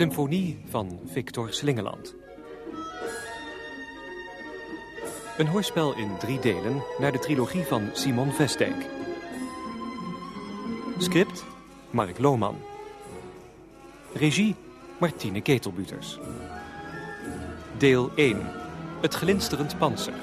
Symfonie van Victor Slingeland. Een hoorspel in drie delen naar de trilogie van Simon Vestdijk. Script Mark Lohman. Regie Martine Ketelbuters. Deel 1. Het glinsterend panzer.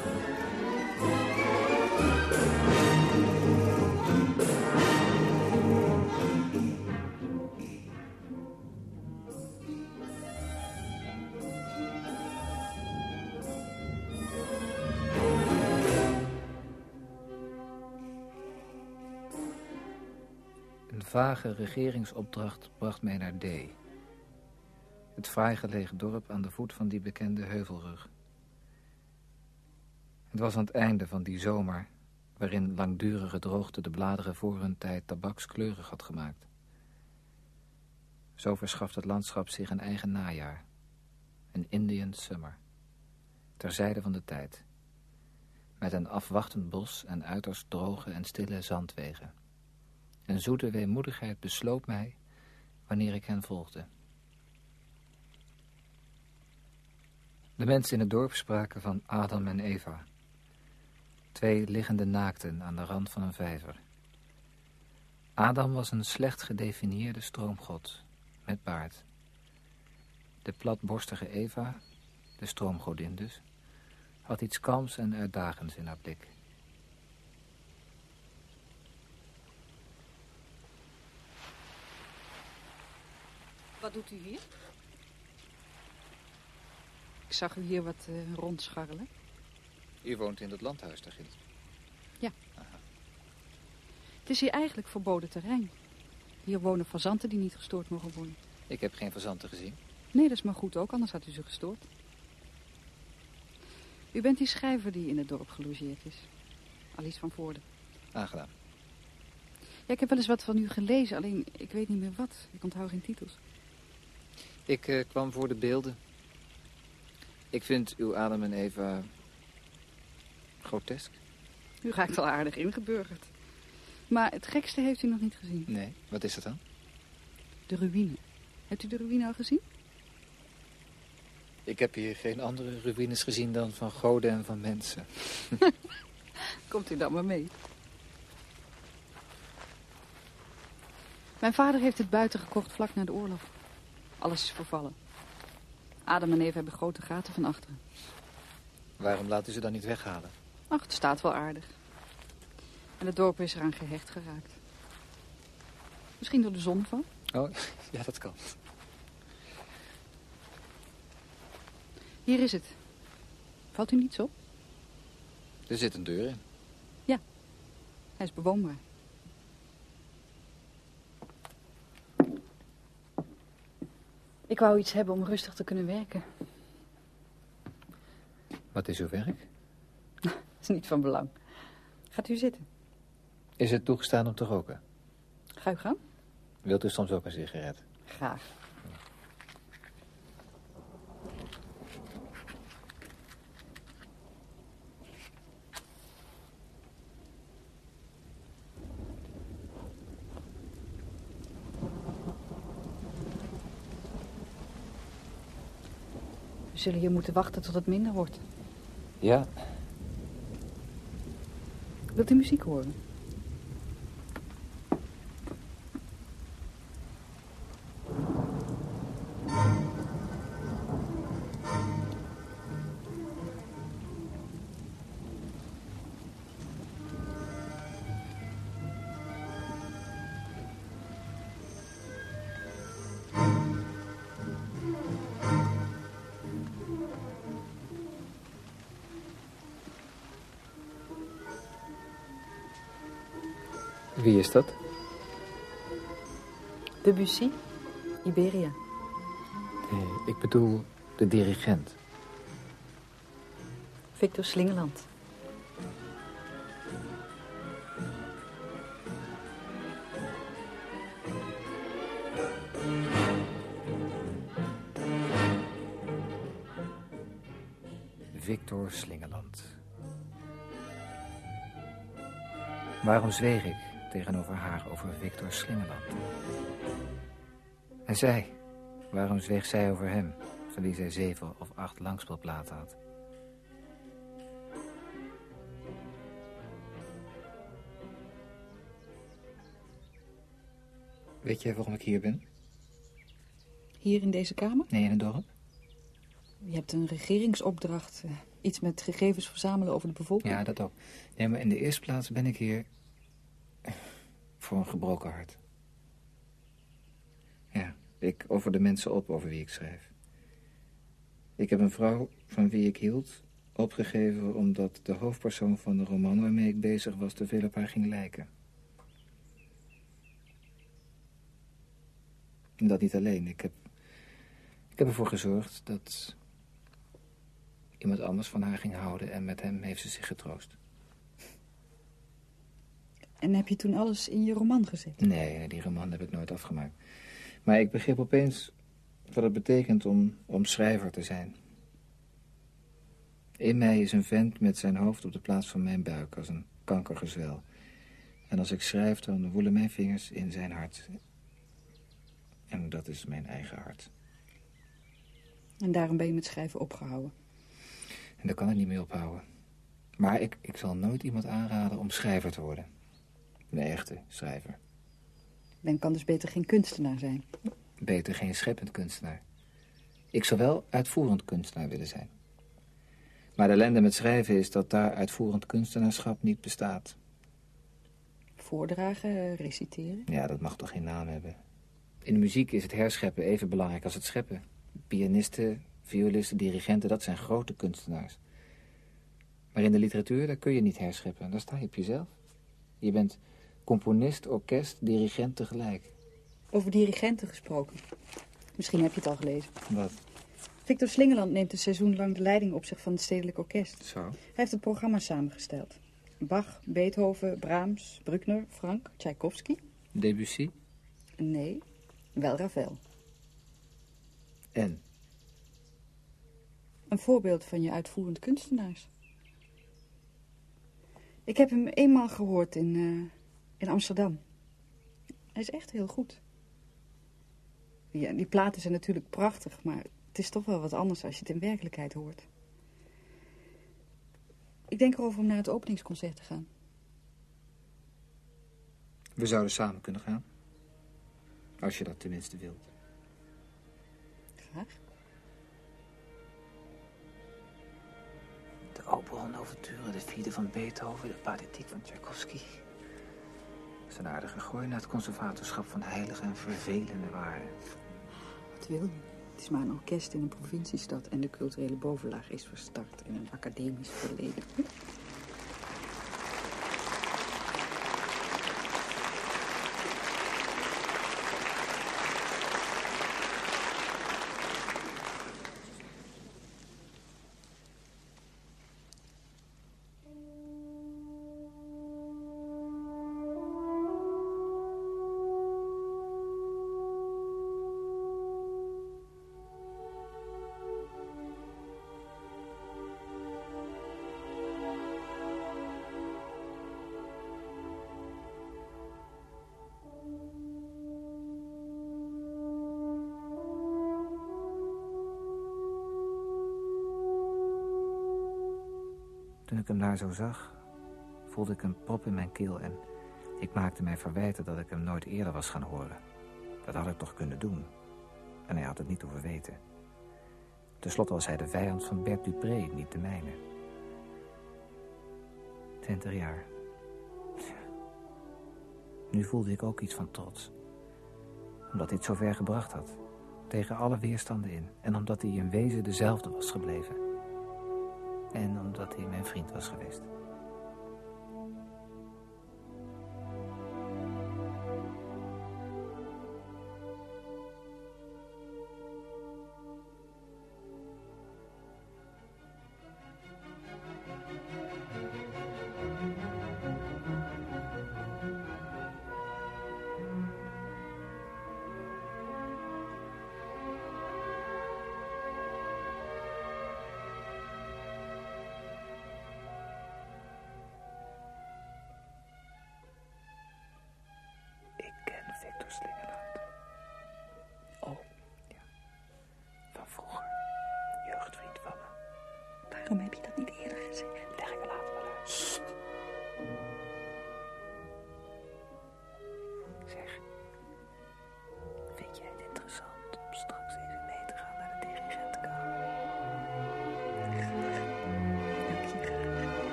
Vage regeringsopdracht bracht mij naar D. Het fraai gelegen dorp aan de voet van die bekende heuvelrug. Het was aan het einde van die zomer... waarin langdurige droogte de bladeren voor hun tijd tabakskleurig had gemaakt. Zo verschaft het landschap zich een eigen najaar. Een Indian summer. Terzijde van de tijd. Met een afwachtend bos en uiterst droge en stille zandwegen. Een zoete weemoedigheid besloop mij wanneer ik hen volgde. De mensen in het dorp spraken van Adam en Eva. Twee liggende naakten aan de rand van een vijver. Adam was een slecht gedefinieerde stroomgod, met baard. De platborstige Eva, de stroomgodin dus, had iets kalms en uitdagends in haar blik. Wat doet u hier? Ik zag u hier wat uh, rondscharrelen. U woont in het landhuis daar ginds? Ja. Aha. Het is hier eigenlijk verboden terrein. Hier wonen fazanten die niet gestoord mogen worden. Ik heb geen fazanten gezien. Nee, dat is maar goed ook, anders had u ze gestoord. U bent die schrijver die in het dorp gelogeerd is. Alice van Voorde. Aangenaam. Ja, ik heb wel eens wat van u gelezen, alleen ik weet niet meer wat. Ik onthoud geen titels. Ik uh, kwam voor de beelden. Ik vind uw Adam en Eva grotesk. U raakt al aardig ingeburgerd. Maar het gekste heeft u nog niet gezien. Nee, wat is dat dan? De ruïne. Hebt u de ruïne al gezien? Ik heb hier geen andere ruïnes gezien dan van goden en van mensen. Komt u dan maar mee. Mijn vader heeft het buiten gekocht vlak na de oorlog. Alles is vervallen. Adam en Eva hebben grote gaten van achteren. Waarom laten ze dan niet weghalen? Ach, het staat wel aardig. En het dorp is eraan gehecht geraakt. Misschien door de zonneval? Oh, ja, dat kan. Hier is het. Valt u niets op? Er zit een deur in. Ja, hij is bewoonbaar. Ik wou iets hebben om rustig te kunnen werken. Wat is uw werk? Dat is niet van belang. Gaat u zitten. Is het toegestaan om te roken? Ga u gaan. Wilt u soms ook een sigaret? Graag. We zullen hier moeten wachten tot het minder wordt. Ja. Wilt u muziek horen? Wie is dat? Debussy, Iberia. Nee, ik bedoel de dirigent. Victor Slingeland. Victor Slingeland. Waarom zweeg ik tegenover haar over Victor Slingeland? En zij, Waarom zweeg zij over hem, van wie zij zeven of acht langspeelplaten had? Weet jij waarom ik hier ben? Hier in deze kamer? Nee, in het dorp. Je hebt een regeringsopdracht. eh, Iets met gegevens verzamelen over de bevolking. Ja, dat ook. Nee, maar in de eerste plaats ben ik hier voor een gebroken hart. Ja, ik offer de mensen op over wie ik schrijf. Ik heb een vrouw van wie ik hield opgegeven omdat de hoofdpersoon van de roman waarmee ik bezig was te veel op haar ging lijken. En dat niet alleen. Ik heb, ik heb ervoor gezorgd dat iemand anders van haar ging houden en met hem heeft ze zich getroost. En heb je toen alles in je roman gezet? Nee, die roman heb ik nooit afgemaakt. Maar ik begreep opeens wat het betekent om, om schrijver te zijn. In mij is een vent met zijn hoofd op de plaats van mijn buik, als een kankergezwel. En als ik schrijf, dan woelen mijn vingers in zijn hart. En dat is mijn eigen hart. En daarom ben je met schrijven opgehouden. En daar kan ik niet mee ophouden. Maar ik, ik zal nooit iemand aanraden om schrijver te worden. Een echte schrijver. Men kan dus beter geen kunstenaar zijn. Beter geen scheppend kunstenaar. Ik zou wel uitvoerend kunstenaar willen zijn. Maar de ellende met schrijven is dat daar uitvoerend kunstenaarschap niet bestaat. Voordragen, eh, reciteren. Ja, dat mag toch geen naam hebben. In de muziek is het herscheppen even belangrijk als het scheppen. Pianisten, violisten, dirigenten, dat zijn grote kunstenaars. Maar in de literatuur, daar kun je niet herscheppen. Daar sta je op jezelf. Je bent componist, orkest, dirigent tegelijk. Over dirigenten gesproken. Misschien heb je het al gelezen. Wat? Victor Slingeland neemt een seizoen lang de leiding op zich van het Stedelijk Orkest. Zo? Hij heeft het programma samengesteld. Bach, Beethoven, Brahms, Bruckner, Frank, Tchaikovsky. Debussy? Nee, wel Ravel. En? Een voorbeeld van je uitvoerend kunstenaars. Ik heb hem eenmaal gehoord in, eh, in Amsterdam. Hij is echt heel goed. Ja, die platen zijn natuurlijk prachtig, maar het is toch wel wat anders als je het in werkelijkheid hoort. Ik denk erover om naar het openingsconcert te gaan. We zouden samen kunnen gaan. Als je dat tenminste wilt. Graag. De Oberon Overture, de vierde van Beethoven, de pathetiek van Tchaikovsky. Is een aardige gooi naar het conservatorschap van heilige en vervelende waarden. Wat wil je? Het is maar een orkest in een provinciestad en de culturele bovenlaag is verstart in een academisch verleden. Toen ik hem daar zo zag, voelde ik een prop in mijn keel en ik maakte mij verwijten dat ik hem nooit eerder was gaan horen. Dat had ik toch kunnen doen. En hij had het niet hoeven weten. Ten slotte was hij de vijand van Bert Dupré, niet de mijne. Twintig jaar. Nu voelde ik ook iets van trots. Omdat hij het zover gebracht had. Tegen alle weerstanden in. En omdat hij in wezen dezelfde was gebleven. En omdat hij mijn vriend was geweest.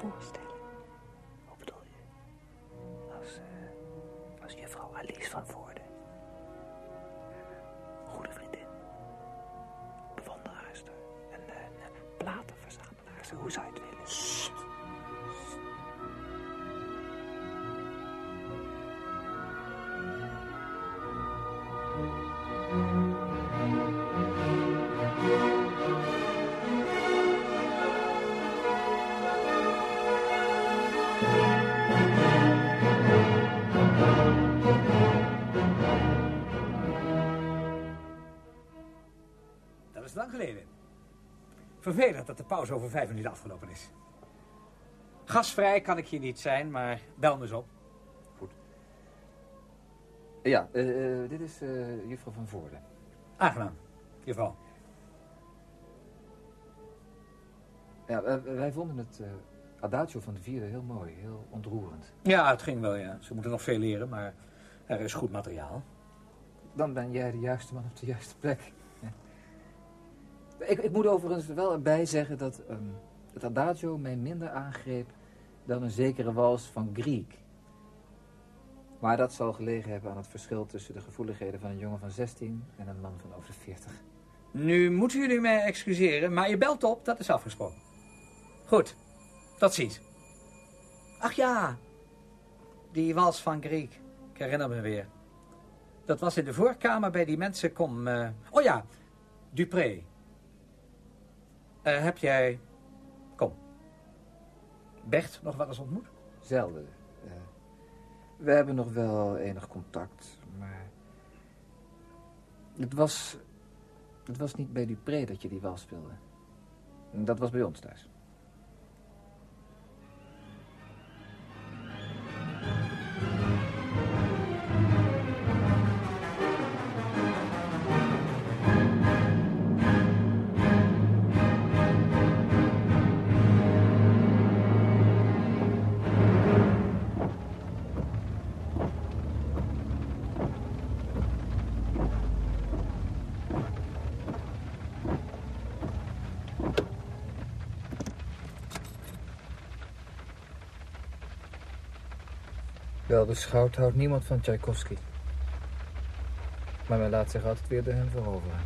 voorstellen? Hoe bedoel je? Als, uh, als juffrouw Alice van voor. Vervelend dat de pauze over vijf minuten afgelopen is. Gasvrij kan ik hier niet zijn, maar bel me eens op. Ja, eh, eh, dit is eh, juffrouw van Voorde. Aangenaam, juffrouw. Ja, wij vonden het adagio van de vierde heel mooi, heel ontroerend. Ja, het ging wel, ja. Ze moeten nog veel leren, maar er is goed materiaal. Dan ben jij de juiste man op de juiste plek. Ik, ik moet overigens er wel bij zeggen dat ehm, het adagio mij minder aangreep dan een zekere wals van Griek. Maar dat zal gelegen hebben aan het verschil tussen de gevoeligheden van een jongen van 16 en een man van over de 40. Nu moeten jullie mij excuseren, maar je belt op, dat is afgesproken. Goed, tot ziens. Ach ja, die wals van Griek. Ik herinner me weer. Dat was in de voorkamer bij die mensen, kom... eh, Oh ja, Dupré. Eh, heb jij... Kom. Bert nog wel eens ontmoet? Zelden. eh. we hebben nog wel enig contact, maar... Het was... Het was niet bij Dupré dat je die wals speelde. Dat was bij ons thuis. Wel beschouwd houdt niemand van Tchaikovsky. Maar men laat zich altijd weer door hem veroveren.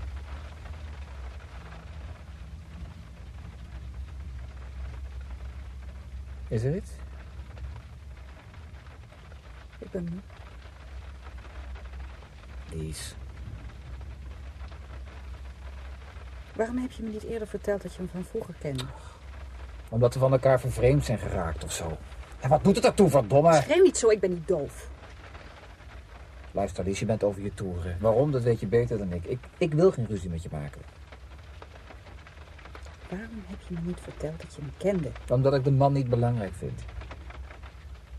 Is er iets? Ik ben moe. Lies. Waarom heb je me niet eerder verteld dat je hem van vroeger kende? Omdat we van elkaar vervreemd zijn geraakt of zo. En wat doet het ertoe, verdomme? Schreeuw niet zo, ik ben niet doof. Luister, Lies, je bent over je toeren. Waarom, dat weet je beter dan ik. ik. Ik wil geen ruzie met je maken. Waarom heb je me niet verteld dat je hem kende? Omdat ik de man niet belangrijk vind.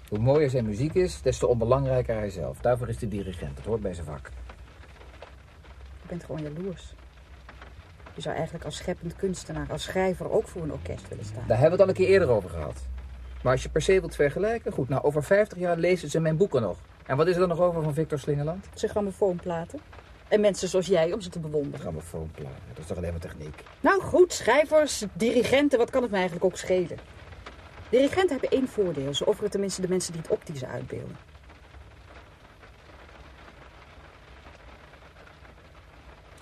Hoe mooier zijn muziek is, des te onbelangrijker hij zelf. Daarvoor is de dirigent. Dat hoort bij zijn vak. Je bent gewoon jaloers. Je zou eigenlijk als scheppend kunstenaar, als schrijver ook voor een orkest willen staan. Daar hebben we het al een keer eerder over gehad. Maar als je per se wilt vergelijken, goed, nou over 50 jaar lezen ze mijn boeken nog. En wat is er dan nog over van Victor Slingerland? Ze grammofoonplaten. En mensen zoals jij om ze te bewonderen. Grammofoonplaten, dat is toch alleen maar techniek. Nou goed, schrijvers, dirigenten, wat kan het me eigenlijk ook schelen? Dirigenten hebben één voordeel. Ze offeren tenminste de mensen die het optische uitbeelden.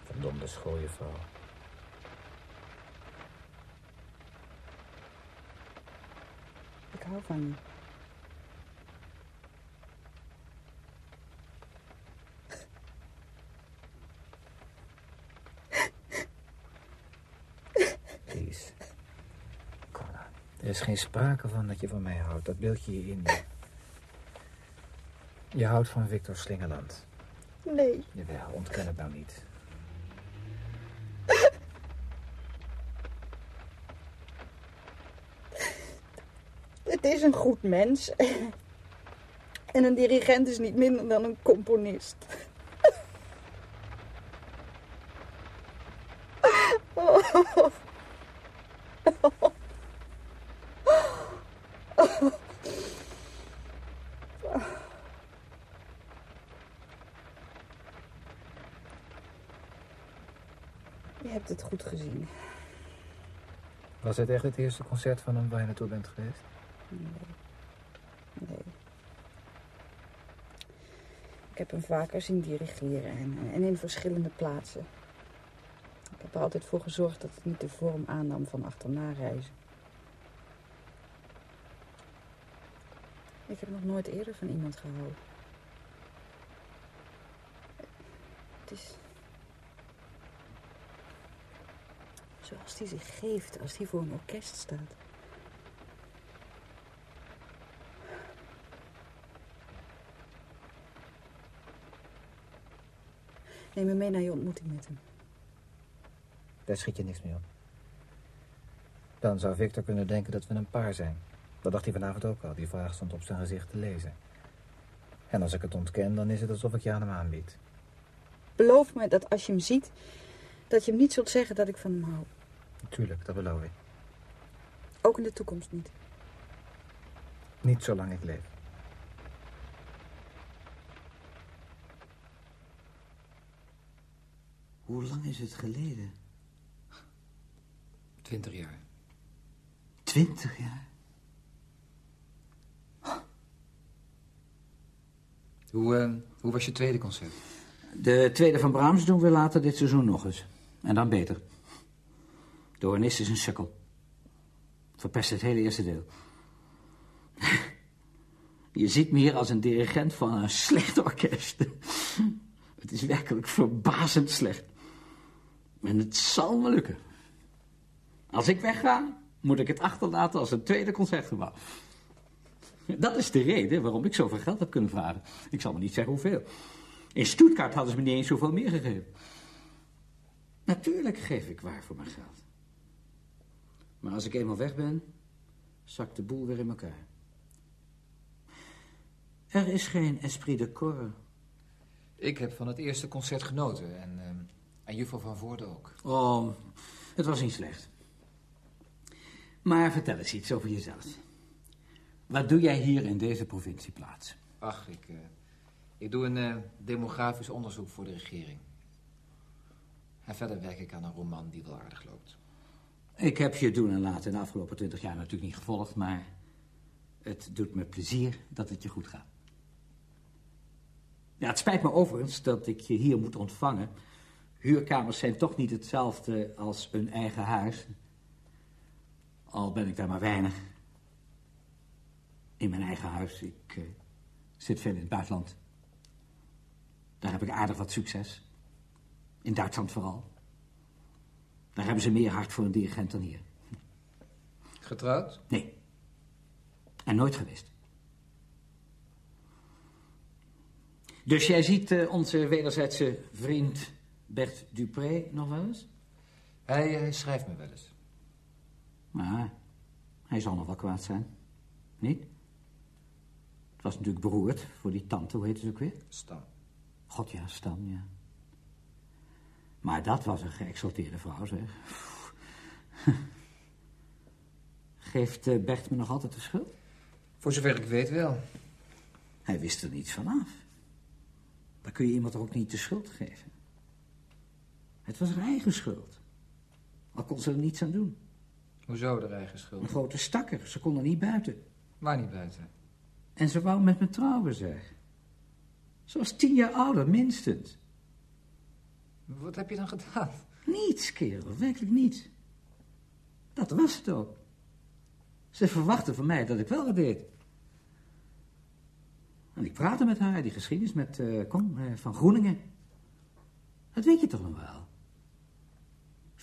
Verdomde schooienvrouw. Ik hou van je. Nou. Er is geen sprake van dat je van mij houdt. Dat beeld je je in. Je houdt van Victor Slingerland. Nee. Jawel, ontken het nou niet. Het is een goed mens. En een dirigent is niet minder dan een componist. Je hebt het goed gezien. Was het echt het eerste concert van hem waar je naartoe bent geweest? Nee. Ik heb hem vaker zien dirigeren en, en in verschillende plaatsen. Ik heb er altijd voor gezorgd dat het niet de vorm aannam van achterna reizen. Ik heb nog nooit eerder van iemand gehouden. Het is... Zoals hij zich geeft als hij voor een orkest staat. Neem me mee naar je ontmoeting met hem. Daar schiet je niks mee op. Dan zou Victor kunnen denken dat we een paar zijn. Dat dacht hij vanavond ook al. Die vraag stond op zijn gezicht te lezen. En als ik het ontken, dan is het alsof ik je aan hem aanbied. Beloof me dat als je hem ziet, dat je hem niet zult zeggen dat ik van hem hou. Natuurlijk, dat beloof ik. Ook in de toekomst niet. Niet zolang ik leef. Hoe lang is het geleden? Twintig jaar. Twintig jaar? Hoe, eh, hoe was je tweede concert? De tweede van Brahms doen we later dit seizoen nog eens. En dan beter. De organist is een sukkel. Verpest het hele eerste deel. Je ziet me hier als een dirigent van een slecht orkest. Het is werkelijk verbazend slecht. En het zal me lukken. Als ik wegga, moet ik het achterlaten als een tweede concertgebouw. Dat is de reden waarom ik zoveel geld heb kunnen vragen. Ik zal me niet zeggen hoeveel. In Stuttgart hadden ze me niet eens zoveel meer gegeven. Natuurlijk geef ik waar voor mijn geld. Maar als ik eenmaal weg ben, zakt de boel weer in elkaar. Er is geen esprit de corps. Ik heb van het eerste concert genoten. En, uh, en juffrouw van Voorde ook. Oh, het was niet slecht. Maar vertel eens iets over jezelf. Wat doe jij hier in deze provincieplaats? Ach, ik, uh, ik doe een uh, demografisch onderzoek voor de regering. En verder werk ik aan een roman die wel aardig loopt. Ik heb je doen en laten de afgelopen twintig jaar natuurlijk niet gevolgd, maar het doet me plezier dat het je goed gaat. Ja, het spijt me overigens dat ik je hier moet ontvangen. Huurkamers zijn toch niet hetzelfde als een eigen huis. Al ben ik daar maar weinig. In mijn eigen huis. Ik uh, zit veel in het buitenland. Daar heb ik aardig wat succes. In Duitsland vooral. Daar hebben ze meer hart voor een dirigent dan hier. Getrouwd? Nee. En nooit geweest. Dus jij ziet uh, onze wederzijdse vriend Bert Dupré nog wel eens? Hij, hij schrijft me wel eens. Maar hij zal nog wel kwaad zijn. Niet? Het was natuurlijk beroerd voor die tante, hoe heet ze ook weer? Stam. God ja, Stam, ja. Maar dat was een geëxalteerde vrouw, zeg. Geeft uh, Bert me nog altijd de schuld? Voor zover ik weet wel. Hij wist er niets vanaf. Dan kun je iemand ook niet de schuld geven. Het was haar eigen schuld. Al kon ze er niets aan doen. Hoezo de eigen schuld? Een grote stakker. Ze kon er niet buiten. Waar niet buiten? En ze wou met me trouwen, zeg. Ze was tien jaar ouder, minstens. Wat heb je dan gedaan? Niets, kerel. Werkelijk niets. Dat was het ook. Ze verwachtte van mij dat ik wel wat deed. En ik praatte met haar, die geschiedenis met, uh, kom, uh, van Groeningen. Dat weet je toch nog wel?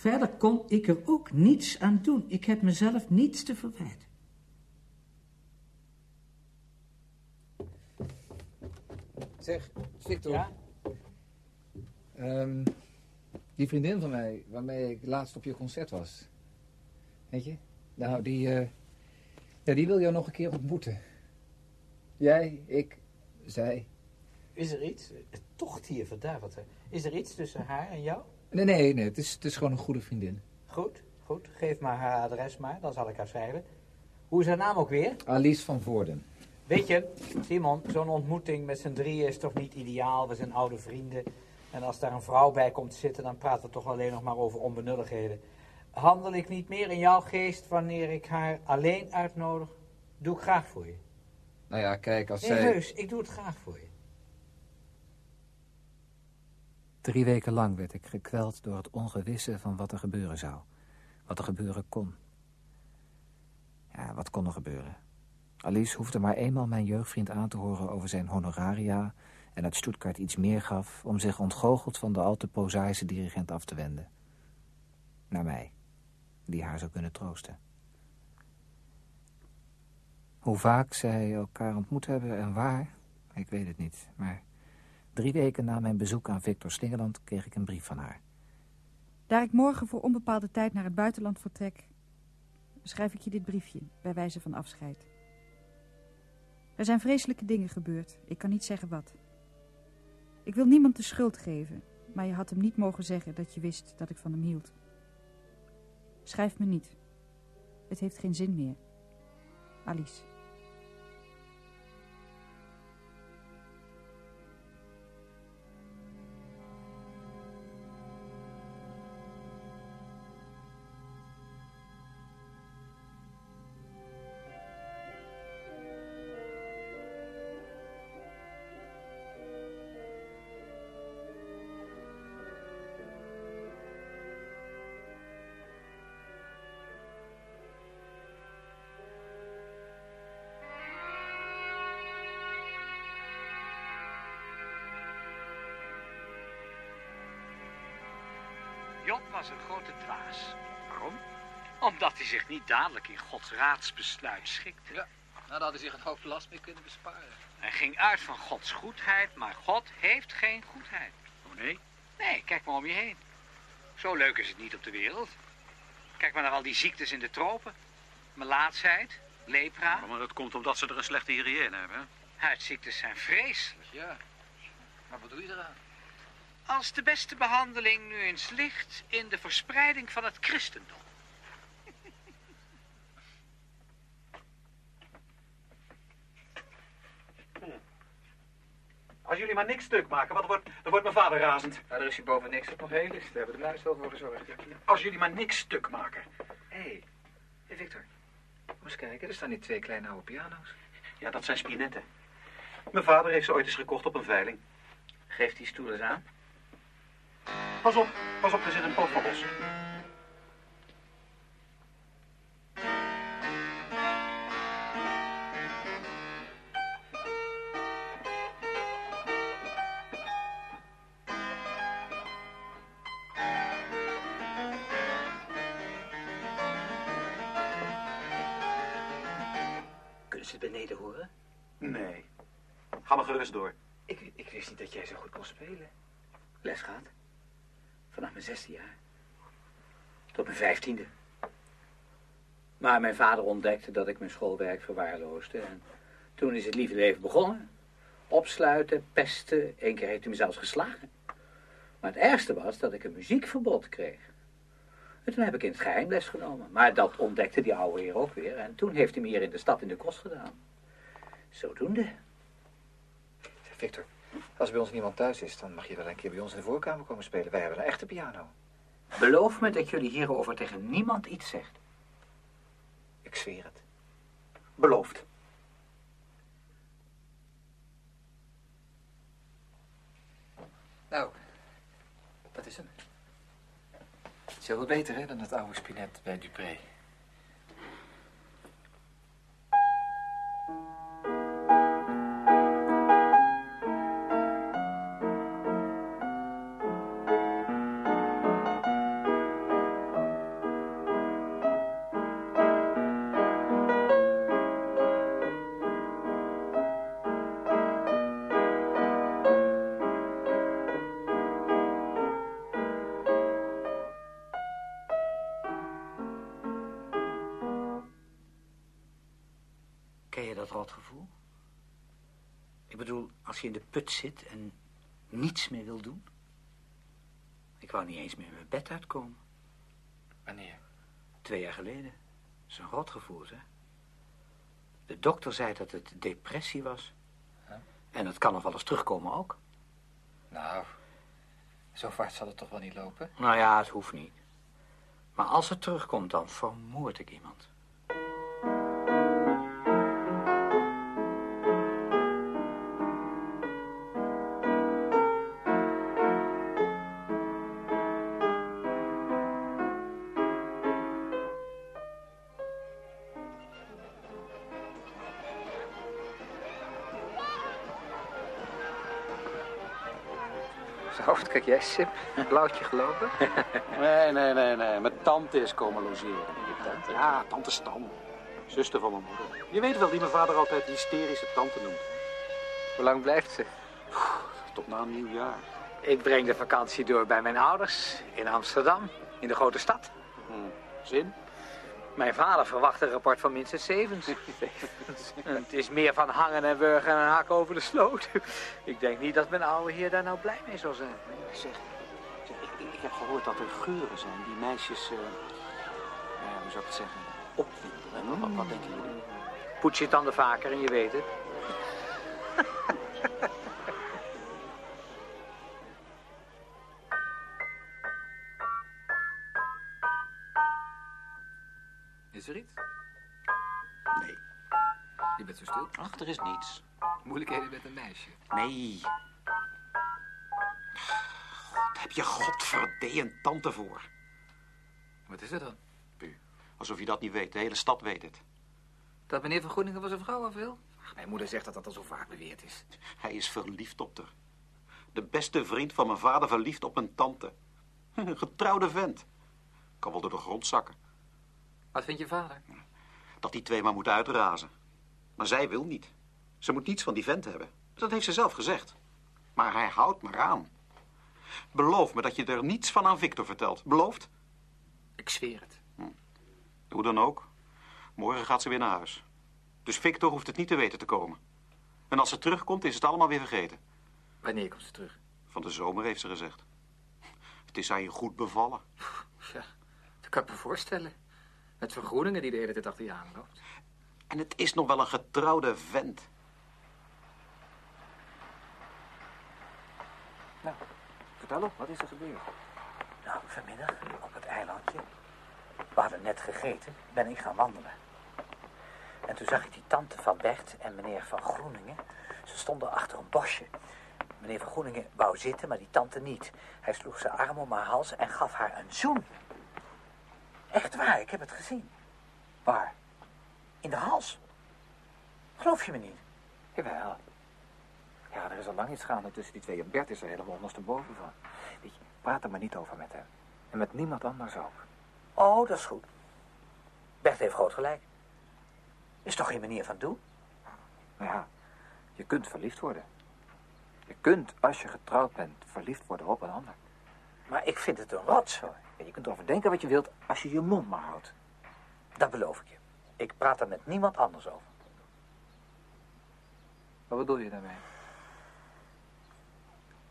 Verder kon ik er ook niets aan doen. Ik heb mezelf niets te verwijten. Zeg, Victor. Ja? Um, die vriendin van mij, waarmee ik laatst op je concert was. Weet je? Nou, die, uh, ja, die wil jou nog een keer ontmoeten. Jij, ik, zij. Is er iets? Het tocht hier verduiveld. Hè? Is er iets tussen haar en jou? Nee, nee, nee. Het is, het is gewoon een goede vriendin. Goed, goed. Geef maar haar adres maar, dan zal ik haar schrijven. Hoe is haar naam ook weer? Alice van Voorden. Weet je, Simon, zo'n ontmoeting met z'n drieën is toch niet ideaal? We zijn oude vrienden. En als daar een vrouw bij komt zitten, dan praten we toch alleen nog maar over onbenulligheden. Handel ik niet meer in jouw geest wanneer ik haar alleen uitnodig? Doe ik graag voor je. Nou ja, kijk, als nee, zij... heus, ik doe het graag voor je. Drie weken lang werd ik gekweld door het ongewisse van wat er gebeuren zou. Wat er gebeuren kon. Ja, wat kon er gebeuren? Alice hoefde maar eenmaal mijn jeugdvriend aan te horen over zijn honoraria... en uit Stuttgart iets meer gaf... om zich ontgoocheld van de al te prozaïsche dirigent af te wenden. Naar mij, die haar zou kunnen troosten. Hoe vaak zij elkaar ontmoet hebben en waar, ik weet het niet. Maar drie weken na mijn bezoek aan Victor Slingerland kreeg ik een brief van haar. Daar ik morgen voor onbepaalde tijd naar het buitenland vertrek... schrijf ik je dit briefje, bij wijze van afscheid. Er zijn vreselijke dingen gebeurd. Ik kan niet zeggen wat. Ik wil niemand de schuld geven, maar je had hem niet mogen zeggen dat je wist dat ik van hem hield. Schrijf me niet. Het heeft geen zin meer. Alice. Omdat hij zich niet dadelijk in Gods raadsbesluit schikte. Ja, nou, daar had hij zich een hoop last mee kunnen besparen. Hij ging uit van Gods goedheid, maar God heeft geen goedheid. Oh nee? Nee, kijk maar om je heen. Zo leuk is het niet op de wereld. Kijk maar naar al die ziektes in de tropen. Melaatsheid, lepra. Maar dat komt omdat ze er een slechte hygiëne hebben. hè? Huidziektes zijn vreselijk. Ja, maar wat doe je eraan? Als de beste behandeling nu eens ligt in de verspreiding van het christendom. Als jullie maar niks stuk maken, wordt, dan wordt mijn vader razend. Nou, daar is hij boven niks op nog heel licht. Daar hebben de muis wel voor gezorgd. Als jullie maar niks stuk maken. Hé, hey. hey Victor. Kom eens kijken, er staan hier twee kleine oude piano's. Ja, dat zijn spinetten. Mijn vader heeft ze ooit eens gekocht op een veiling. Geef die stoel eens aan. Pas op, pas op, er zit een poot van los. Beneden horen? Nee. Ga maar gerust door. Ik, ik wist niet dat jij zo goed kon spelen. Les gaat. Vanaf mijn zesde jaar. Tot mijn vijftiende. Maar mijn vader ontdekte dat ik mijn schoolwerk verwaarloosde. En toen is het lieve leven begonnen. Opsluiten, pesten. Eén keer heeft hij me zelfs geslagen. Maar het ergste was dat ik een muziekverbod kreeg. En toen heb ik in het geheim les genomen. Maar dat ontdekte die oude heer ook weer. En toen heeft hij me hier in de stad in de kost gedaan. Zodoende. Victor, als bij ons niemand thuis is, dan mag je wel een keer bij ons in de voorkamer komen spelen. Wij hebben een echte piano. Beloof me dat jullie hierover tegen niemand iets zegt. Ik zweer het. Beloofd. Nou, dat is hem. Het is beter, hè, dan het oude spinet bij Dupré. Zit en niets meer wil doen. Ik wou niet eens meer mijn bed uitkomen. Wanneer? Twee jaar geleden. Dat is een rotgevoel, hè? De dokter zei dat het depressie was. Huh? En het kan nog wel eens terugkomen ook. Nou, zo vaart zal het toch wel niet lopen? Nou ja, het hoeft niet. Maar als het terugkomt, dan vermoord ik iemand. Wat kijk jij, Sip? Blauwtje gelopen? Nee, nee, nee, nee. Mijn tante is komen logeren. Je tante? Ja, tante Stan. Zuster van mijn moeder. Je weet wel, die mijn vader altijd hysterische tante noemt. Hoe lang blijft ze? Tot na een nieuw jaar. Ik breng de vakantie door bij mijn ouders in Amsterdam, in de grote stad. Hm. Zin? Mijn vader verwacht een rapport van minstens zevens. En het is meer van hangen en wurgen en een hak over de sloot. Ik denk niet dat mijn oude heer daar nou blij mee zal zijn. Zeg, zeg ik, ik, heb gehoord dat er geuren zijn die meisjes, eh, ja, hoe zou ik het zeggen, opwinden. Wat, wat denken jullie? Poets je tanden vaker en je weet het. er iets? Nee. Je bent zo stil. Ach, er is niets. Moeilijkheden met een meisje. Nee. Daar heb je godverdee een tante voor. Wat is er dan? Alsof je dat niet weet. De hele stad weet het. Dat meneer van Groeningen was een vrouw af wil? Mijn moeder zegt dat dat al zo vaak beweerd is. Hij is verliefd op haar. De beste vriend van mijn vader verliefd op mijn tante. Een getrouwde vent. Kan wel door de grond zakken. Wat vindt je vader? Dat die twee maar moeten uitrazen. Maar zij wil niet. Ze moet niets van die vent hebben. Dat heeft ze zelf gezegd. Maar hij houdt maar aan. Beloof me dat je er niets van aan Victor vertelt. Beloofd? Ik zweer het. Hoe dan ook. Morgen gaat ze weer naar huis. Dus Victor hoeft het niet te weten te komen. En als ze terugkomt, is het allemaal weer vergeten. Wanneer komt ze terug? Van de zomer heeft ze gezegd. Het is aan je goed bevallen. Ja, dat kan ik me voorstellen. Met vergroeningen die de hele tijd achter je aanloopt. En het is nog wel een getrouwde vent. Nou, vertel op, wat is er gebeurd? Nou, vanmiddag op het eilandje. We hadden net gegeten, ben ik gaan wandelen. En toen zag ik die tante van Bert en meneer van Groeningen. Ze stonden achter een bosje. Meneer van Groeningen wou zitten, maar die tante niet. Hij sloeg zijn arm om haar hals en gaf haar een zoen. Echt waar, ik heb het gezien. Waar? In de hals. Geloof je me niet? Jawel. Ja, er is al lang iets gaande tussen die twee. En Bert is er helemaal ondersteboven van. Weet je, praat er maar niet over met hem. En met niemand anders ook. Oh, dat is goed. Bert heeft groot gelijk. Is toch geen manier van doen? Nou ja, je kunt verliefd worden. Je kunt, als je getrouwd bent, verliefd worden op een ander. Maar ik vind het een rotzooi. En je kunt erover denken wat je wilt, als je je mond maar houdt. Dat beloof ik je. Ik praat er met niemand anders over. Wat bedoel je daarmee?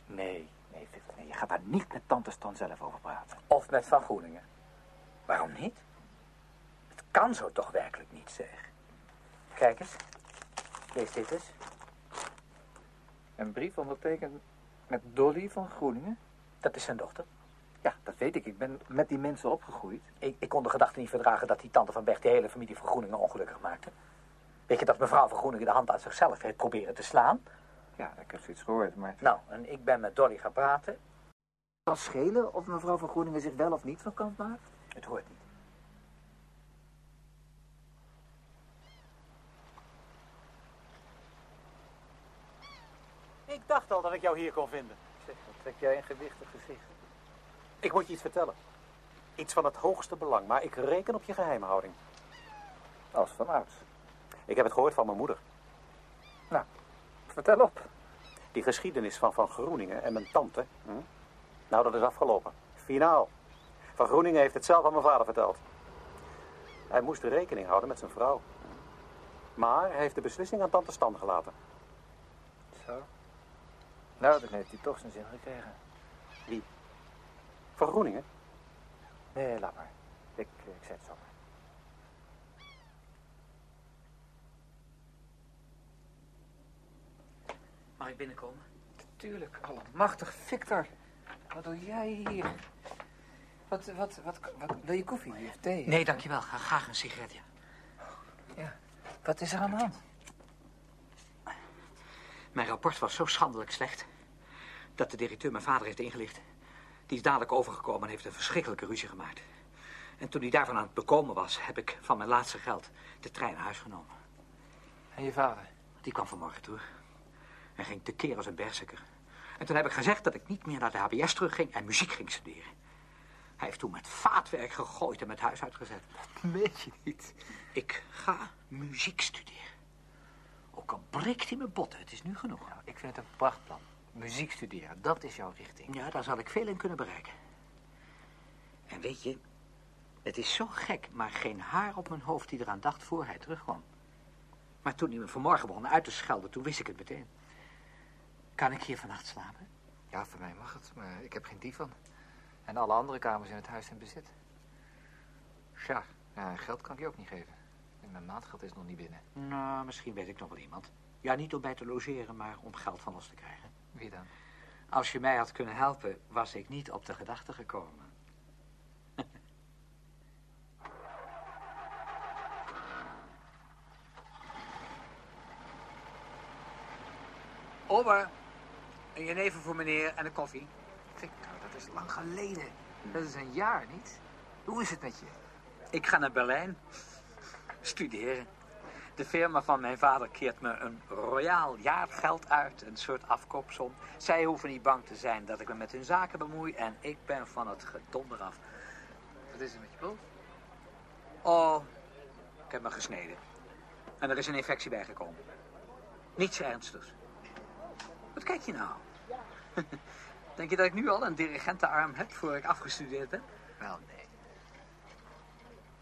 Nee. Nee, Victor, nee, je gaat daar niet met tante Stan zelf over praten. Of met Van Groeningen. Waarom niet? Het kan zo toch werkelijk niet, zeg. Kijk eens. Lees dit eens. Een brief ondertekend met Dolly van Groeningen? Dat is zijn dochter. Ja, dat weet ik. Ik ben met die mensen opgegroeid. Ik, ik kon de gedachte niet verdragen dat die tante van Bert de hele familie van Groeningen ongelukkig maakte. Weet je dat mevrouw van Groeningen de hand uit zichzelf heeft proberen te slaan? Ja, ik heb zoiets gehoord, maar... Nou, en ik ben met Dolly gaan praten. kan schelen of mevrouw van Groeningen zich wel of niet van kant maakt? Het hoort niet. Ik dacht al dat ik jou hier kon vinden. Zeg, wat trek jij een gewichtig gezicht. Ik moet je iets vertellen. Iets van het hoogste belang, maar ik reken op je geheimhouding. Als vanouds. Ik heb het gehoord van mijn moeder. Nou, vertel op. Die geschiedenis van Van Groeningen en mijn tante. Hm? Nou, dat is afgelopen. Finaal. Van Groeningen heeft het zelf aan mijn vader verteld. Hij moest rekening houden met zijn vrouw. Maar hij heeft de beslissing aan tante Stan gelaten. Zo. Nou, dan heeft hij toch zijn zin gekregen. Wie? Van Groeningen? Nee, laat maar. Ik, ik zet het zo maar. Mag ik binnenkomen? Tuurlijk, allemachtig Victor. Wat doe jij hier? Wat, wat, wat, wat, wil je koffie of thee? Nee, dankjewel. Graag een sigaret, ja. Ja. Wat is er aan de hand? Mijn rapport was zo schandelijk slecht... dat de directeur mijn vader heeft ingelicht. Die is dadelijk overgekomen en heeft een verschrikkelijke ruzie gemaakt. En toen hij daarvan aan het bekomen was... heb ik van mijn laatste geld de trein naar huis genomen. En je vader? Die kwam vanmorgen terug. En ging tekeer als een berserker. En toen heb ik gezegd dat ik niet meer naar de HBS terugging en muziek ging studeren. Hij heeft toen met vaatwerk gegooid en met huis uitgezet. Dat weet je niet. Ik ga muziek studeren. Ook al breekt hij mijn botten, het is nu genoeg. Nou, ik vind het een prachtplan. Muziek studeren, dat is jouw richting. Ja, daar zal ik veel in kunnen bereiken. En weet je, het is zo gek, maar geen haar op mijn hoofd die eraan dacht voor hij terugkwam. Maar toen hij me vanmorgen begon uit te schelden, toen wist ik het meteen. Kan ik hier vannacht slapen? Ja, voor mij mag het, maar ik heb geen divan. En alle andere kamers in het huis zijn bezit. Tja, ja, geld kan ik je ook niet geven. En mijn maandgeld is nog niet binnen. Nou, misschien weet ik nog wel iemand. Ja, niet om bij te logeren, maar om geld van ons te krijgen. Wie dan? Als je mij had kunnen helpen, was ik niet op de gedachte gekomen. Over. Een jenever voor meneer en een koffie. Victor, dat is lang geleden. Dat is een jaar, niet? Hoe is het met je? Ik ga naar Berlijn. Studeren. De firma van mijn vader keert me een royaal jaargeld uit, een soort afkoopsom. Zij hoeven niet bang te zijn dat ik me met hun zaken bemoei en ik ben van het gedonder af. Wat is er met je boven? Oh, ik heb me gesneden. En er is een infectie bijgekomen. Niets ernstigs. Wat kijk je nou? Denk je dat ik nu al een dirigentenarm heb voor ik afgestudeerd ben? Wel, nee.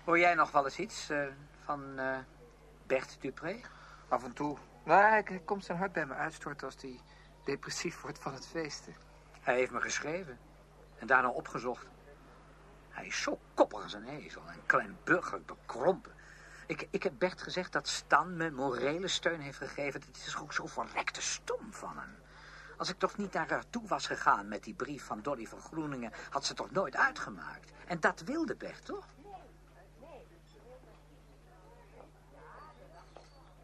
Hoor jij nog wel eens iets eh, van eh, Bert Dupré? Af en toe. Nou, hij hij komt zijn hart bij me uitstorten als hij depressief wordt van het feesten. Hij heeft me geschreven en daarna opgezocht. Hij is zo koppig als een ezel en kleinburgerlijk bekrompen. Ik, ik heb Bert gezegd dat Stan me morele steun heeft gegeven. Het is ook zo verrekte stom van hem. Als ik toch niet naar haar toe was gegaan met die brief van Dolly van Groeningen... had ze toch nooit uitgemaakt. En dat wilde Bert, toch?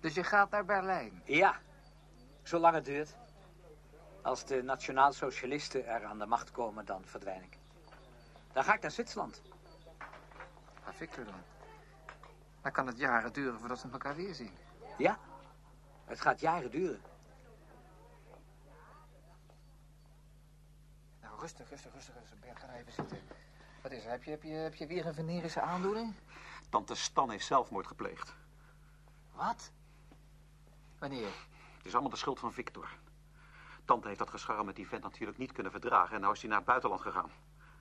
Dus je gaat naar Berlijn? Ja, zolang het duurt. Als de nationaal-socialisten er aan de macht komen, dan verdwijn ik. Dan ga ik naar Zwitserland. Waar Victor dan? Dan kan het jaren duren voordat we elkaar weer zien. Ja, het gaat jaren duren. Nou, rustig, rustig, rustig, rustig. Bert, ga even zitten. Wat is er? Heb je, heb je, heb je weer een venerische aandoening? Tante Stan heeft zelfmoord gepleegd. Wat? Wanneer? Het is allemaal de schuld van Victor. Tante heeft dat gescharrel met die vent natuurlijk niet kunnen verdragen... en nou is hij naar het buitenland gegaan.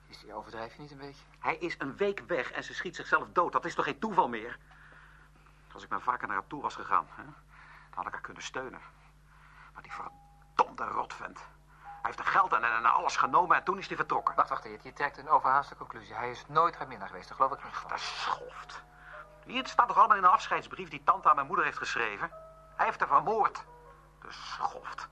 Is die overdrijf je niet een beetje? Hij is een week weg en ze schiet zichzelf dood. Dat is toch geen toeval meer? Als ik maar vaker naar haar toe was gegaan, hè, dan had ik haar kunnen steunen. Maar die verdomde rotvent. Hij heeft er geld en, en alles genomen en toen is hij vertrokken. Wacht, wacht, je trekt een overhaaste conclusie. Hij is nooit haar minnaar geweest, daar geloof ik niet van. Dat schoft. Hier staat toch allemaal in een afscheidsbrief die tante aan mijn moeder heeft geschreven? Hij heeft haar vermoord. De schoft.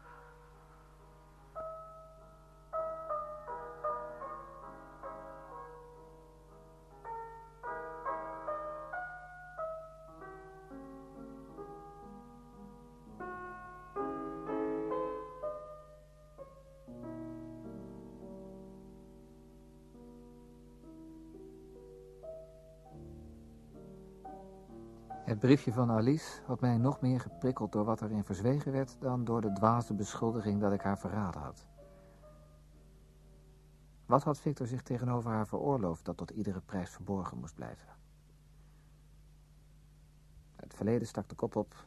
Het briefje van Alice had mij nog meer geprikkeld door wat erin verzwegen werd dan door de dwaze beschuldiging dat ik haar verraden had. Wat had Victor zich tegenover haar veroorloofd dat tot iedere prijs verborgen moest blijven? Het verleden stak de kop op,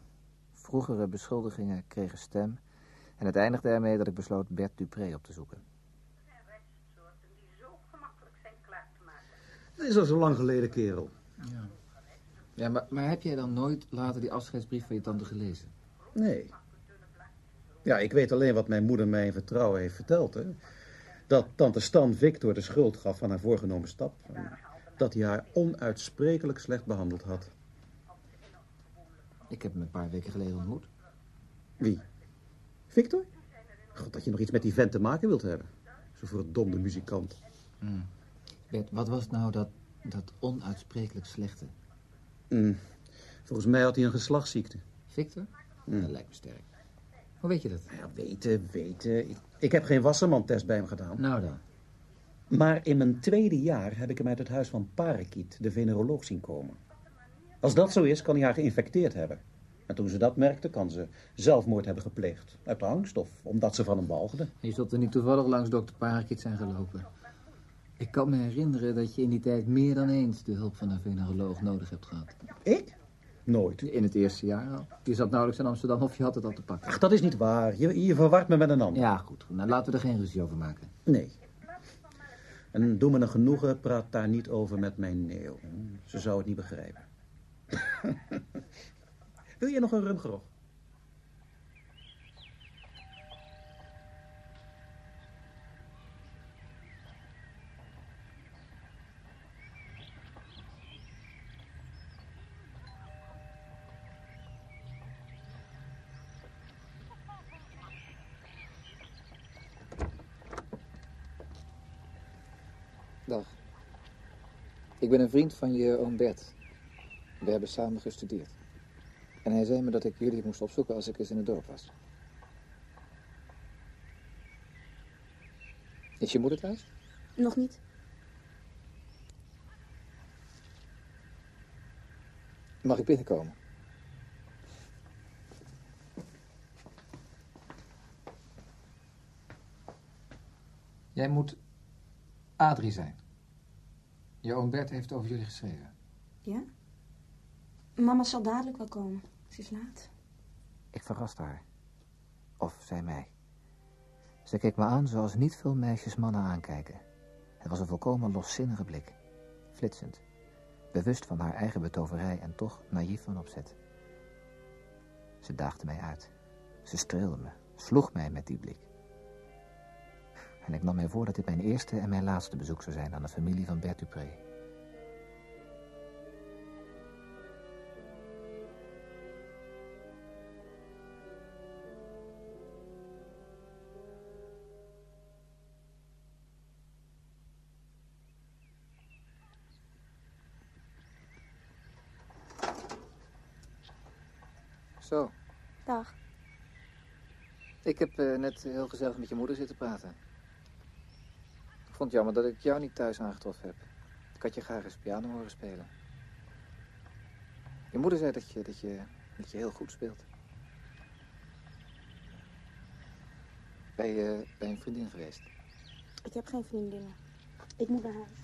vroegere beschuldigingen kregen stem en het eindigde ermee dat ik besloot Bert Dupré op te zoeken. Dat is al zo lang geleden, kerel. Ja. Ja, maar, maar heb jij dan nooit later die afscheidsbrief van je tante gelezen? Nee. Ja, ik weet alleen wat mijn moeder mij in vertrouwen heeft verteld. Hè. Dat tante Stan Victor de schuld gaf van haar voorgenomen stap. Dat hij haar onuitsprekelijk slecht behandeld had. Ik heb hem een paar weken geleden ontmoet. Wie? Victor? God, dat je nog iets met die vent te maken wilt hebben. Zo voor een domde muzikant. Hmm. Bert, wat was nou dat, dat onuitsprekelijk slechte? Mm. Volgens mij had hij een geslachtsziekte. Victor? Mm. Dat lijkt me sterk. Hoe weet je dat? Ja, weten, weten. Ik, ik heb geen Wasserman-test bij hem gedaan. Nou dan. Maar in mijn tweede jaar heb ik hem uit het huis van Parakiet, de veneroloog, zien komen. Als dat zo is, kan hij haar geïnfecteerd hebben. En toen ze dat merkte, kan ze zelfmoord hebben gepleegd. Uit angst of omdat ze van hem walgde. Je zult er niet toevallig langs dokter Parakit zijn gelopen. Ik kan me herinneren dat je in die tijd meer dan eens de hulp van een veneroloog nodig hebt gehad. Ik? Nooit. In het eerste jaar al. Je zat nauwelijks in Amsterdam of je had het al te pakken. Ach, dat is niet waar. Je, je verwart me met een ander. Ja, goed. Nou, laten we er geen ruzie over maken. Nee. En doe me een genoegen, praat daar niet over met mijn neeuw. Ze zou het niet begrijpen. Wil je nog een rumgeroch? Ik ben een vriend van je oom Bert. We hebben samen gestudeerd. En hij zei me dat ik jullie moest opzoeken als ik eens in het dorp was. Is je moeder thuis? Nog niet. Mag ik binnenkomen? Jij moet Adrie zijn. Je oom Bert heeft over jullie geschreven. Ja? Mama zal dadelijk wel komen. Ze is laat. Ik verraste haar. Of zij mij. Ze keek me aan zoals niet veel meisjes mannen aankijken. Het was een volkomen loszinnige blik. Flitsend. Bewust van haar eigen betoverij en toch naïef van opzet. Ze daagde mij uit. Ze streelde me, sloeg mij met die blik. En ik nam mij voor dat dit mijn eerste en mijn laatste bezoek zou zijn aan de familie van Bert Dupré. Zo, Dag. ik heb eh, net heel gezellig met je moeder zitten praten. Ik vond het jammer dat ik jou niet thuis aangetroffen heb. Ik had je graag eens piano horen spelen. Je moeder zei dat je, dat je, dat je heel goed speelt. Ben je bij een vriendin geweest? Ik heb geen vriendinnen. Ik moet naar huis.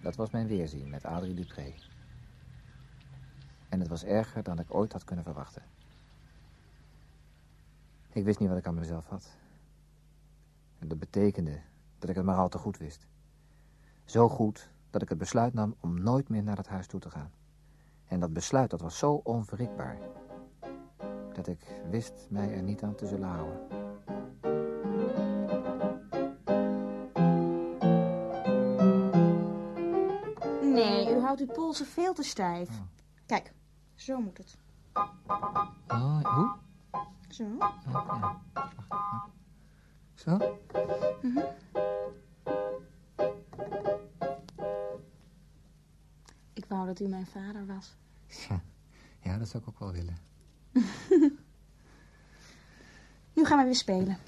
Dat was mijn weerzien met Adrie Dupré. En het was erger dan ik ooit had kunnen verwachten. Ik wist niet wat ik aan mezelf had. En dat betekende dat ik het maar al te goed wist. Zo goed dat ik het besluit nam om nooit meer naar dat huis toe te gaan. En dat besluit dat was zo onwrikbaar. Dat ik wist mij er niet aan te zullen houden. Nee, u houdt uw polsen veel te stijf. Kijk, zo moet het. Oh, hoe? Zo. Zo? Mhm. Ik wou dat u mijn vader was. Ja, ja, dat zou ik ook wel willen. Nu gaan we weer spelen.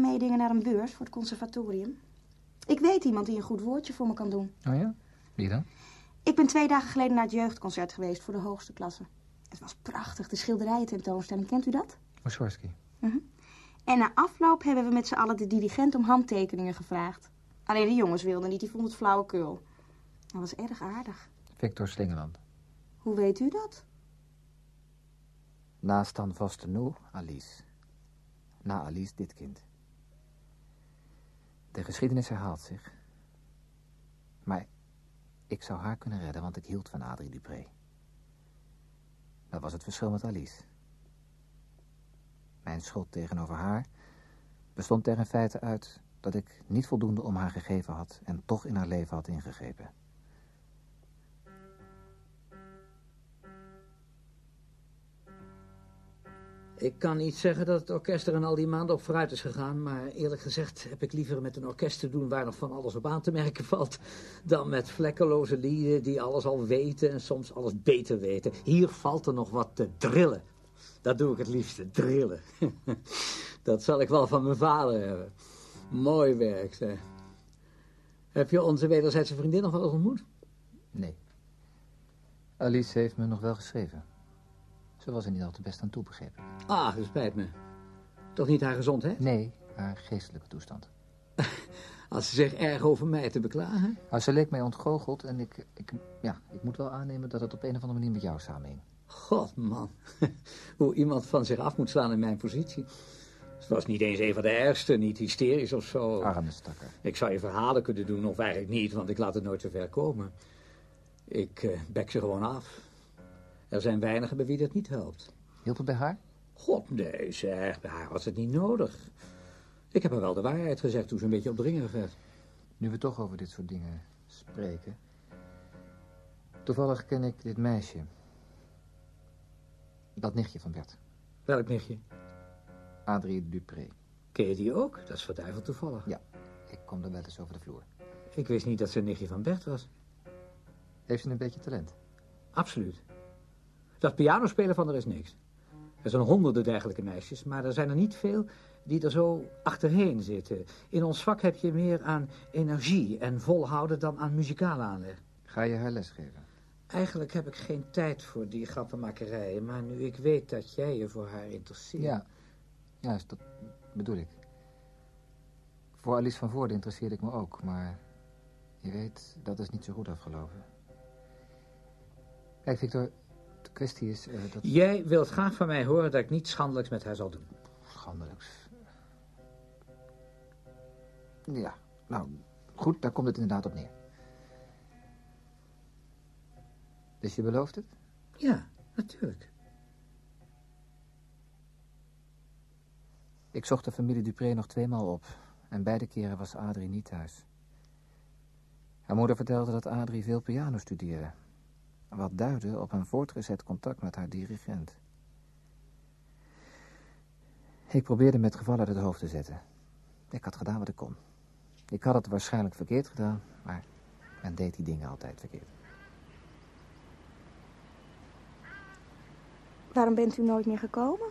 Meedingen naar een beurs voor het conservatorium. Ik weet iemand die een goed woordje voor me kan doen. Oh ja? Wie dan? Ik ben twee dagen geleden naar het jeugdconcert geweest voor de hoogste klasse. Het was prachtig, de schilderijen tentoonstelling. Kent u dat? Mussorgsky. Mhm. En na afloop hebben we met z'n allen de dirigent om handtekeningen gevraagd. Alleen de jongens wilden niet, die vonden het flauwekul. Dat was erg aardig. Victor Slingeland. Hoe weet u dat? Naast dan vaste nu Alice. Na Alice dit kind. De geschiedenis herhaalt zich. Maar ik zou haar kunnen redden, want ik hield van Adrie Dupré. Dat was het verschil met Alice. Mijn schuld tegenover haar bestond er in feite uit dat ik niet voldoende om haar gegeven had en toch in haar leven had ingegrepen. Ik kan niet zeggen dat het orkest er in al die maanden op vooruit is gegaan, maar eerlijk gezegd heb ik liever met een orkest te doen waar nog van alles op aan te merken valt, dan met vlekkeloze lieden die alles al weten en soms alles beter weten. Hier valt er nog wat te drillen. Dat doe ik het liefste, drillen. Dat zal ik wel van mijn vader hebben. Mooi werk, zeg. Heb je onze wederzijdse vriendin nog wel eens ontmoet? Nee. Alice heeft me nog wel geschreven. Ze was er niet al te best aan toe, begreep ik. Ah, dat spijt me. Toch niet haar gezondheid? Nee, haar geestelijke toestand. Als ze zich erg over mij te beklagen? Nou, ze leek mij ontgoocheld en ik, ik, ja, ik moet wel aannemen dat het op een of andere manier met jou samenhing. God, man. Hoe iemand van zich af moet slaan in mijn positie. Ze was niet eens een van de ergste, niet hysterisch of zo. Arme stakker. Ik zou je verhalen kunnen doen, of eigenlijk niet, want ik laat het nooit zo ver komen. Ik uh, bek ze gewoon af. Er zijn weinigen bij wie dat niet helpt. Hielp het bij haar? God, nee, zeg. Bij haar was het niet nodig. Ik heb haar wel de waarheid gezegd toen ze een beetje opdringerig werd. Nu we toch over dit soort dingen spreken. Toevallig ken ik dit meisje. Dat nichtje van Bert. Welk nichtje? Adrie Dupré. Ken je die ook? Dat is verduiveld toevallig. Ja, ik kom er wel eens over de vloer. Ik wist niet dat ze een nichtje van Bert was. Heeft ze een beetje talent? Absoluut. Dat pianospelen van er is niks. Er zijn honderden dergelijke meisjes, maar er zijn er niet veel die er zo achterheen zitten. In ons vak heb je meer aan energie en volhouden dan aan muzikale aanleg. Ga je haar lesgeven? Eigenlijk heb ik geen tijd voor die grappenmakerijen, maar nu ik weet dat jij je voor haar interesseert... Ja, juist, dat bedoel ik. Voor Alice van Voorde interesseerde ik me ook, maar je weet, dat is niet zo goed afgelopen. Kijk, Victor, de kwestie is uh, dat... Jij wilt graag van mij horen dat ik niets schandelijks met haar zal doen. Schandelijks? Ja, nou, goed, daar komt het inderdaad op neer. Dus je belooft het? Ja, natuurlijk. Ik zocht de familie Dupré nog tweemaal op. En beide keren was Adrie niet thuis. Haar moeder vertelde dat Adrie veel piano studeerde. Wat duidde op een voortgezet contact met haar dirigent. Ik probeerde met geval uit het hoofd te zetten. Ik had gedaan wat ik kon. Ik had het waarschijnlijk verkeerd gedaan, maar men deed die dingen altijd verkeerd. Waarom bent u nooit meer gekomen?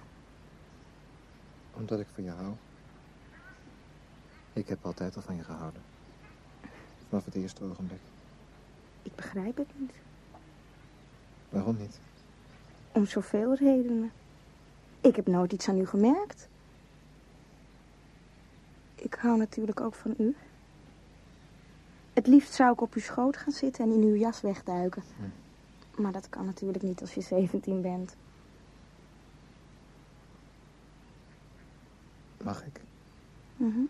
Omdat ik van je hou. Ik heb altijd al van je gehouden. Vanaf het eerste ogenblik. Ik begrijp het niet. Waarom niet? Om zoveel redenen. Ik heb nooit iets aan u gemerkt. Ik hou natuurlijk ook van u. Het liefst zou ik op uw schoot gaan zitten en in uw jas wegduiken. Hm. Maar dat kan natuurlijk niet als je 17 bent. Mag ik? Mm -hmm.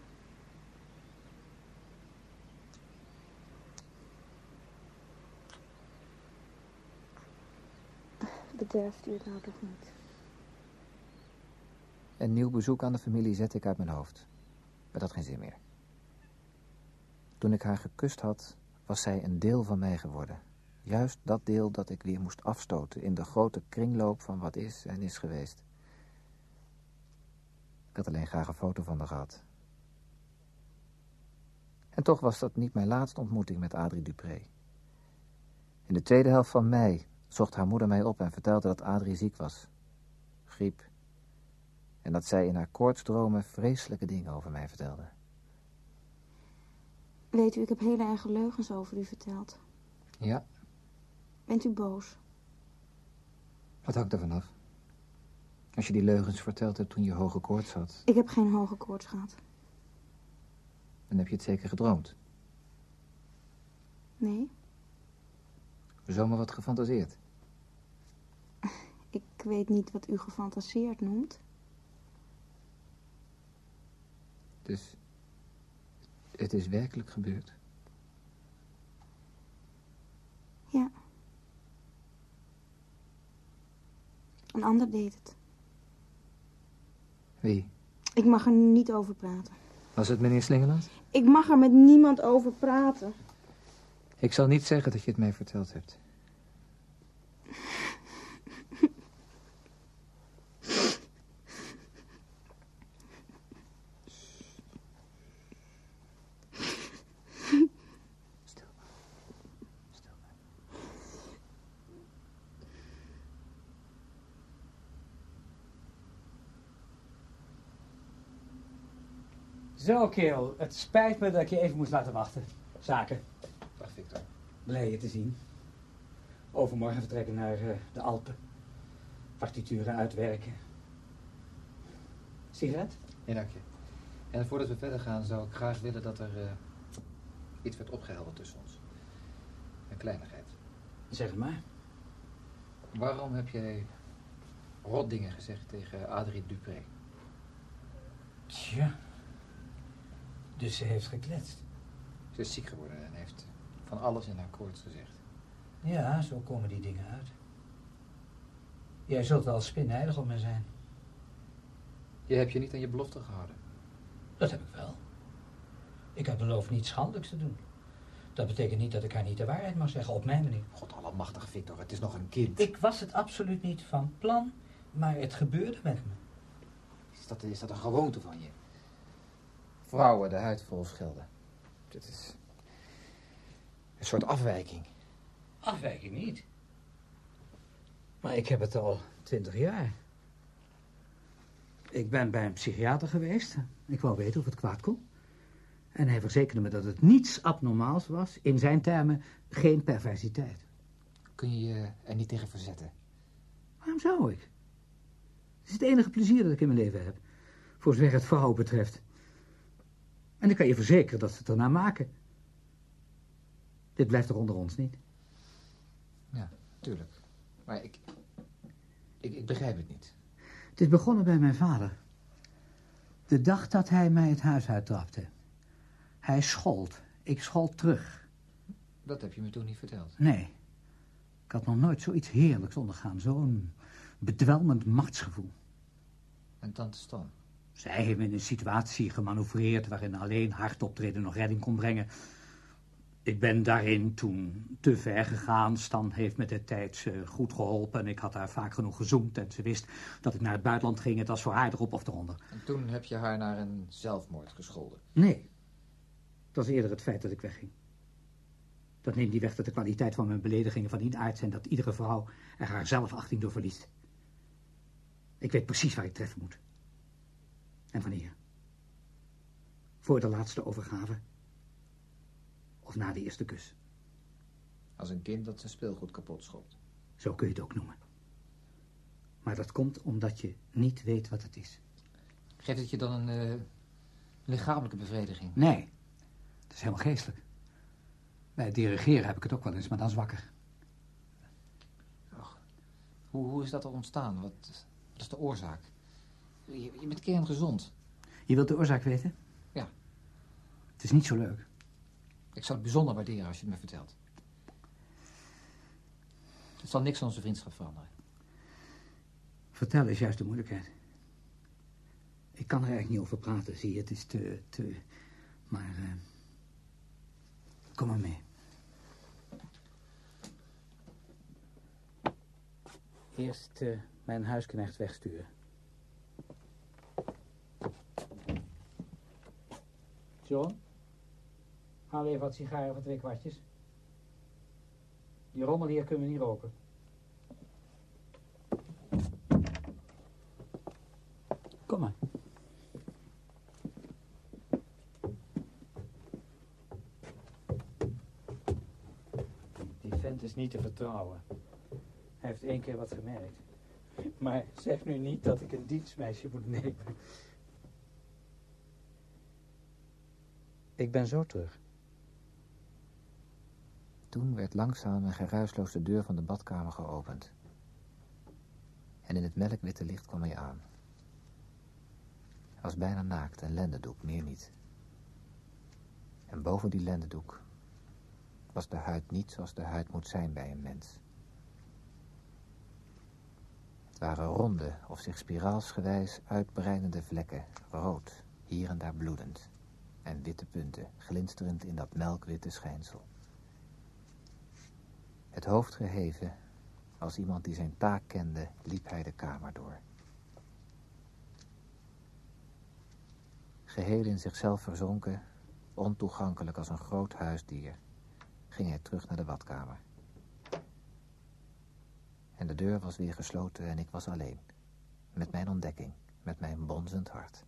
Bederft u het nou toch niet? Een nieuw bezoek aan de familie zette ik uit mijn hoofd. Het had geen zin meer. Toen ik haar gekust had, was zij een deel van mij geworden. Juist dat deel dat ik weer moest afstoten in de grote kringloop van wat is en is geweest. Ik had alleen graag een foto van haar gehad. En toch was dat niet mijn laatste ontmoeting met Adrie Dupré. In de tweede helft van mei zocht haar moeder mij op en vertelde dat Adrie ziek was. Griep. En dat zij in haar koortsdromen vreselijke dingen over mij vertelde. Weet u, ik heb hele erge leugens over u verteld. Ja. Bent u boos? Wat hangt er vanaf? Als je die leugens verteld hebt toen je hoge koorts had. Ik heb geen hoge koorts gehad. Dan heb je het zeker gedroomd. Nee. Zomaar wat gefantaseerd. Ik weet niet wat u gefantaseerd noemt. Dus het is werkelijk gebeurd? Ja. Een ander deed het. Wie? Ik mag er niet over praten. Was het meneer Slingeland? Ik mag er met niemand over praten. Ik zal niet zeggen dat je het mij verteld hebt. Zo, kerel. Het spijt me dat ik je even moest laten wachten. Zaken. Blij je te zien. Overmorgen vertrekken naar eh, de Alpen. Partituren uitwerken. Sigaret? Nee, dank je. En voordat we verder gaan, zou ik graag willen dat er eh, iets werd opgehelderd tussen ons. Een kleinigheid. Zeg het maar. Waarom heb jij rot dingen gezegd tegen Adrie Dupré? Tja. Dus ze heeft gekletst. Ze is ziek geworden en heeft van alles in haar koorts gezegd. Ja, zo komen die dingen uit. Jij zult wel spinneidig op me zijn. Je hebt je niet aan je belofte gehouden. Dat heb ik wel. Ik heb beloofd niets schandelijks te doen. Dat betekent niet dat ik haar niet de waarheid mag zeggen, op mijn manier. God allemachtig, Victor, het is nog een kind. Ik was het absoluut niet van plan, maar het gebeurde met me. Is dat, is dat een gewoonte van je? Vrouwen de huid vol schelden. Dit is een soort afwijking. Afwijking niet. Maar ik heb het al twintig jaar. Ik ben bij een psychiater geweest. Ik wou weten of het kwaad kon. En hij verzekerde me dat het niets abnormaals was. In zijn termen geen perversiteit. Kun je je er niet tegen verzetten? Waarom zou ik? Het is het enige plezier dat ik in mijn leven heb. Voor zover het vrouwen betreft. En ik kan je verzekeren dat ze het ernaar maken. Dit blijft er onder ons niet. Ja, tuurlijk. Maar ik, ik, ik begrijp het niet. Het is begonnen bij mijn vader. De dag dat hij mij het huis uittrapte. Hij schold. Ik schold terug. Dat heb je me toen niet verteld. Nee. Ik had nog nooit zoiets heerlijks ondergaan. Zo'n bedwelmend machtsgevoel. En tante Stan? Zij heeft me in een situatie gemanoeuvreerd... waarin alleen hard optreden nog redding kon brengen. Ik ben daarin toen te ver gegaan. Stan heeft me de tijd eh, goed geholpen... en ik had haar vaak genoeg gezoend... en ze wist dat ik naar het buitenland ging. Het was voor haar erop of eronder. En toen heb je haar naar een zelfmoord gescholden? Nee. Het was eerder het feit dat ik wegging. Dat neemt niet weg dat de kwaliteit van mijn beledigingen van die aard zijn... dat iedere vrouw er haar zelfachting door verliest. Ik weet precies waar ik treffen moet. En wanneer. Voor de laatste overgave. Of na de eerste kus. Als een kind dat zijn speelgoed kapot schopt. Zo kun je het ook noemen. Maar dat komt omdat je niet weet wat het is. Geeft het je dan een uh, lichamelijke bevrediging? Nee, het is helemaal geestelijk. Bij het dirigeren heb ik het ook wel eens, maar dan zwakker. Och, hoe, hoe is dat er ontstaan? Wat, wat is de oorzaak? Je, je bent kerngezond. Je wilt de oorzaak weten? Ja. Het is niet zo leuk. Ik zou het bijzonder waarderen als je het me vertelt. Het zal niks aan onze vriendschap veranderen. Vertellen is juist de moeilijkheid. Ik kan er eigenlijk niet over praten, zie je. Het is te... te... Maar... Uh... Kom maar mee. Eerst uh, mijn huisknecht wegsturen. John? Haal even wat sigaren van twee kwartjes. Die rommel hier kunnen we niet roken. Kom maar. Die vent is niet te vertrouwen. Hij heeft één keer wat gemerkt. Maar zeg nu niet dat ik een dienstmeisje moet nemen. Ik ben zo terug. Toen werd langzaam en geruisloos de deur van de badkamer geopend. En in het melkwitte licht kwam hij aan. Hij was bijna naakt, een lendendoek, meer niet. En boven die lendendoek was de huid niet zoals de huid moet zijn bij een mens. Het waren ronde of zich spiraalsgewijs uitbreidende vlekken, rood, hier en daar bloedend, en witte punten, glinsterend in dat melkwitte schijnsel. Het hoofd geheven, als iemand die zijn taak kende, liep hij de kamer door. Geheel in zichzelf verzonken, ontoegankelijk als een groot huisdier, ging hij terug naar de badkamer. En de deur was weer gesloten en ik was alleen, met mijn ontdekking, met mijn bonzend hart.